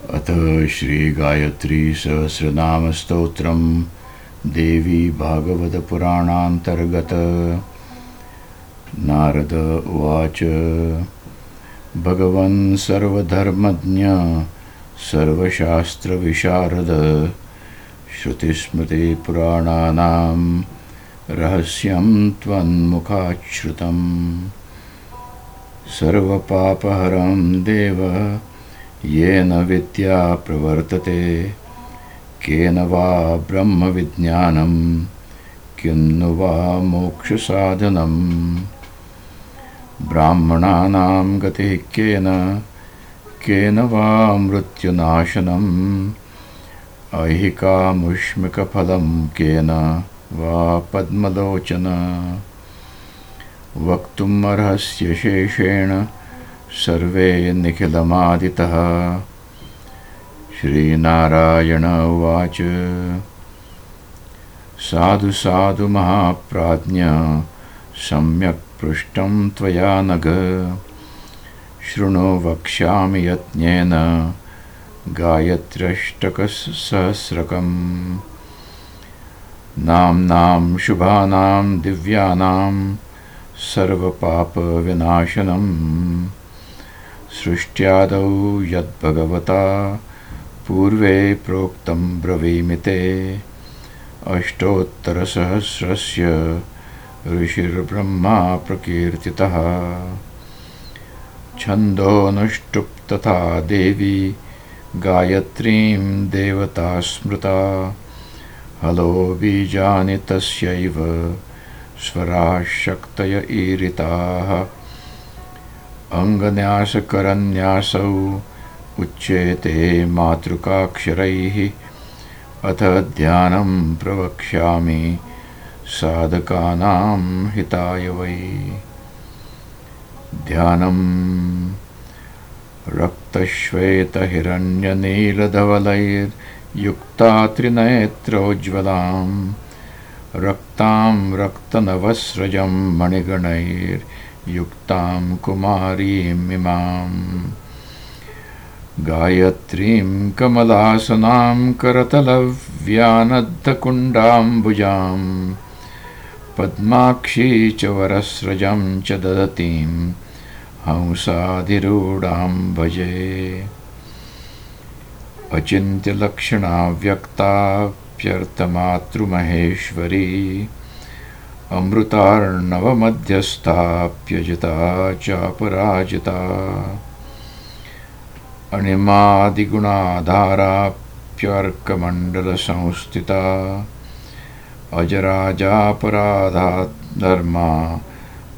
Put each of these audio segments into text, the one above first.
अथ श्रीगायत्रीसहस्रनामस्तोत्रम् देवी भागवतपुराणान्तर्गत। नारद उवाच भगवन् सर्वधर्मज्ञ सर्वशास्त्रविशारद श्रुतिस्मृतिपुराणानां रहस्यं त्वन्मुखाच्छ्रुतम् सर्वपापहरं देव येन विद्या प्रवर्तते केन वा ब्रह्मविज्ञानं किं नु वा मोक्षसाधनम् ब्राह्मणानां गतिः केन केन वा मृत्युनाशनम् ऐहिकामुष्मिकफलं केन वा पद्मलोचन। वक्तुम् अर्हस्य शेषेण सर्वे निखिलमादितः। श्रीनारायण उवाच। साधु साधु महाप्राज्ञ सम्यक् पृष्टं त्वया नग। शृणु वक्ष्यामि यत्नेन गायत्र्यष्टकसहस्रकम्। नाम्नां शुभानां दिव्यानां सर्वपापविनाशनम् सृष्ट्यादौ यद्भगवता पूर्वे प्रोक्तं ब्रवीमि ते। अष्टोत्तरसहस्रस्य ऋषिर्ब्रह्मा प्रकीर्तितः। छन्दोऽनुष्टुप् तथा देवी गायत्रीं देवता स्मृता। हलो बीजानि तस्यैव स्वराशक्तय ईरिताः अङ्गन्यासकरन्यासौ उच्येते मातृकाक्षरैः अथ ध्यानं प्रवक्ष्यामि साधकानां हिताय वै। ध्यानं रक्तश्वेतहिरण्यनीलधवलैर्युक्ता त्रिनेत्रोज्ज्वलां रक्तां रक्तनवस्रजं मणिगणैर्युक्तां कुमारीमिमाम् गायत्रीं कमलासनां करतलव्यानद्धकुण्डाम्बुजां पद्माक्षी च वरस्रजं च ददतीं हंसाधिरूढां भजे। अचिन्त्यलक्षणाव्यक्ताप्यर्थमातृमहेश्वरी अमृतार्णवमध्यस्थाप्यजिता चापराजिता। अणिमादिगुणाधाराप्यर्कमण्डलसंस्थिता। अजराजापराधाधर्मा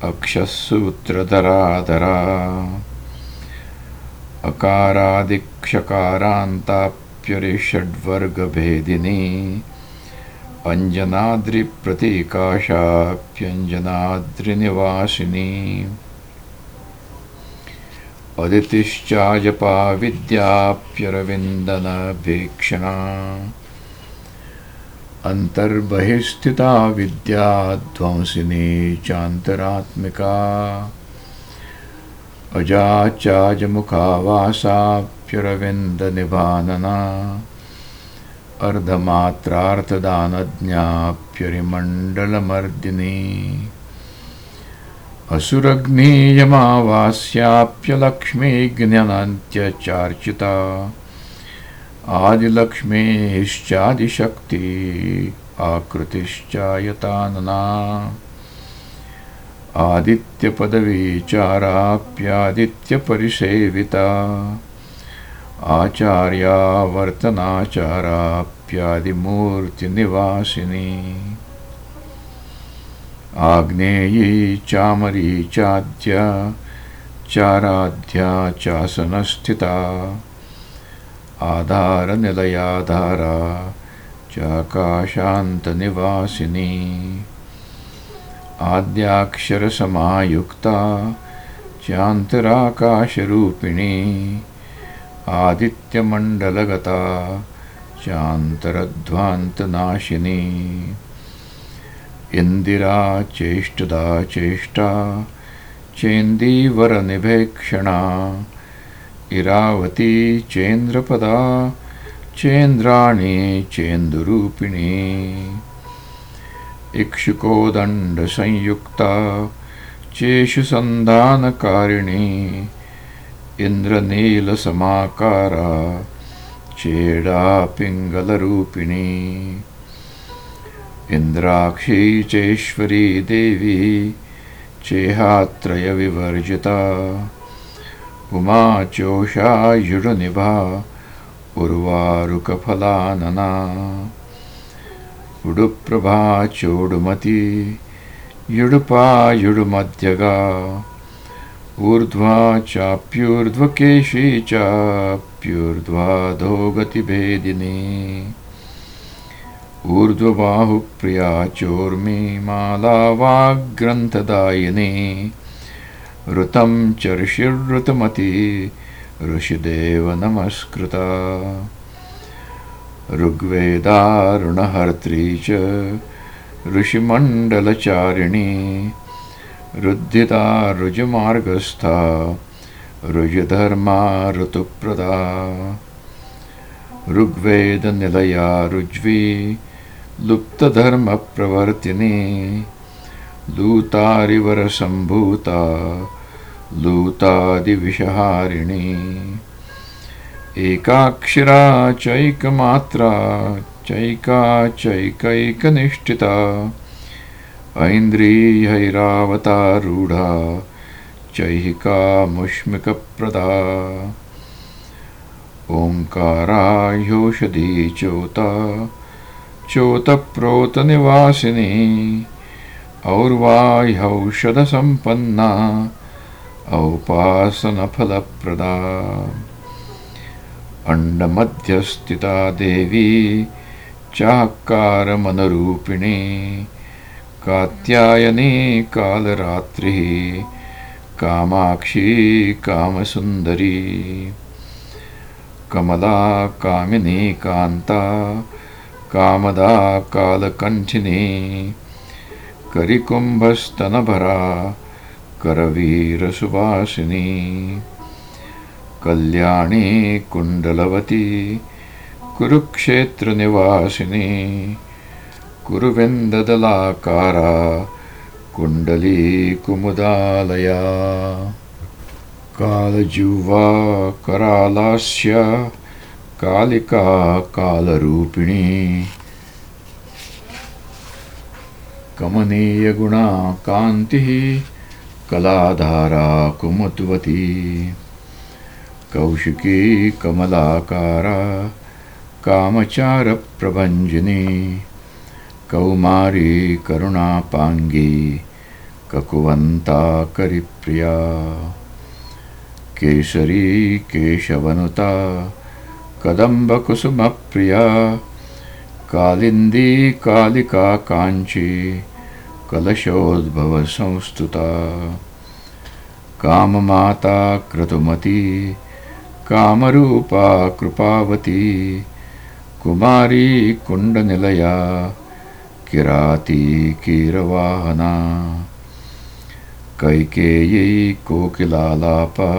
अक्षसूत्रधराधरा। अकारादिक्षकारान्ताप्यरिषड्वर्गभेदिनी अञ्जनाद्रिप्रतीकाशाप्यञ्जनाद्रिनिवासिनी। अदितिश्चाजपा विद्याप्यरविन्दनभीक्षणा अन्तर्बहिस्थिता विद्याध्वंसिनी चान्तरात्मिका। अजाचाजमुखावासाप्यरविन्दनिभानना अर्धमात्रार्थदानज्ञाप्यरिमण्डलमर्दिनी। असुरग्नीयमावास्याप्यलक्ष्मीज्ञनन्त्यचार्चिता। आदिलक्ष्मीश्चादिशक्ति आकृतिश्चायतानना। आदित्यपदवीचाराप्यादित्यपरिसेविता आचार्यावर्तनाचाराप्यादिमूर्तिनिवासिनी। आग्नेयी चामरी चाद्या चाराध्या चासनस्थिता। आधारनिलयाधारा चाकाशान्तनिवासिनी। आद्याक्षरसमायुक्ता चान्तराकाशरूपिणी आदित्यमण्डलगता चान्तरध्वान्तनाशिनी इन्दिरा चेष्टदा चेष्टा चेन्दीवरनिभेक्षणा। इरावती चेन्द्रपदा चेन्द्राणि चेन्दुरूपिणी। इक्षुकोदण्डसंयुक्ता चेषुसन्धानकारिणी इन्द्रनीलसमाकारा चेडा पिङ्गलरूपिणी। इन्द्राक्षी चेश्वरी देवी चेहात्रयविवर्जिता उमा चोषायुडनिभा उर्वारुकफलानना। उडुप्रभा चोडुमती युडुपायुडुमध्यगा ऊर्ध्वा चाप्यूर्ध्वकेशी गतिभेदिनी ऊर्ध्वबाहुप्रिया चोर्मी माला वाग्ग्रन्थदायिनी ऋतं चर्षिर्ऋतमती ऋषिदेवनमस्कृता ऋग्वेदारुणहर्त्री च ऋषिमण्डलचारिणी रुद्धिता ऋजुमार्गस्था ऋजुधर्मा ऋतुप्रदा। ऋग्वेदनिलया ऋज्वी लुप्तधर्मप्रवर्तिनी लूतारिवरसम्भूता लूतादिविषहारिणी। एकाक्षरा चैकमात्रा चैका चैकैकनिष्ठिता ऐन्द्रियैरावतारूढा चैहिका मुष्मिकप्रदा ओङ्काराह्योषधी चोता चोतप्रोतनिवासिनी और्वाह्यौषधसम्पन्ना औपासनफलप्रदा। अण्डमध्यस्थिता देवी चाकारमनरूपिणी कात्यायनी कालरात्रिः कामाक्षी कामसुन्दरी। कमला कामिनी कान्ता कामदा कालकण्ठिनी करिकुम्भस्तनभरा करवीरसुवासिनी कल्याणी कुण्डलवती कुरुक्षेत्रनिवासिनी कुरुविन्ददलाकारा कुण्डली कुमुदालया कालजुवा करालास्य कालिका कालरूपिणी। कमनीयगुणा कान्तिः कलाधारा कुमुद्वती। कौशिकी कमलाकारा कामचारप्रभञ्जिनी। ಕೌಮಾರಿ ಕರುಣಾಪಾಂಗಿ ಕಕುವಂತಾಕರಿಪ್ರಿಯ ಕೇಸರಿ ಕೇಶವನುತ ಕದಂಬಕುಸುಮಪ್ರಿಯ ಕಾಲಿಂದೀ ಕಾಲಿಕಾ ಕಾಂಚಿ ಕಲಶೋದ್ಭವ ಸಂಸ್ತುತ. ಕಾಮಮಾತಾ ಕ್ರತುಮತಿ ಕಾಮರೂಪಾ ಕೃಪಾವತಿ ಕುಮಾರಿ ಕುಂಡನಿಲಯ किराती कीरवाहना। कैकेयी कोकिलालापा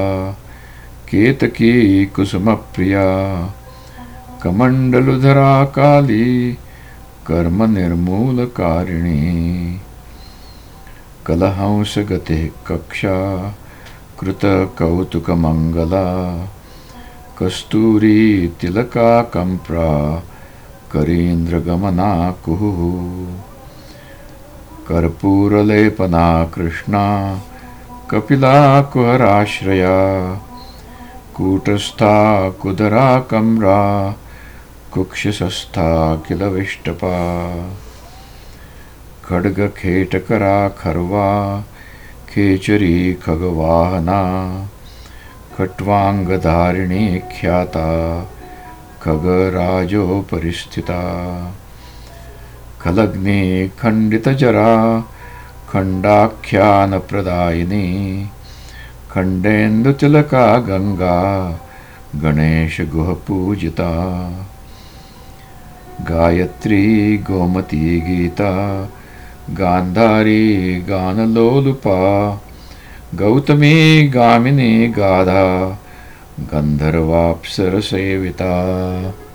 केतकी कुसुमप्रिया कमण्डलुधरा काली कर्मनिर्मूलकारिणी कलहंसगतिः कक्षा कृतकौतुकमङ्गला कस्तूरी तिलका करीन्द्रगमना कुहुः कर्पूरलेपना कृष्णा कपिला कुहराश्रया कूटस्था कुदरा कम्रा, कुक्षसस्था किलविष्टपा खड्गखेटकरा खर्वा, खेचरी खगवाहना, खट्वाङ्गधारिणी ख्याता खगराजोपरिस्थिता। खलग्नि खण्डितजरा, खण्डाख्यानप्रदायिनी। खण्डेन्दुतिलका गङ्गा, गणेशगुहपूजिता। गायत्री गोमती गीता गान्धारी गानलोलुपा, गौतमी गामिनी गाधा। गन्धर्वाप्सरसेविता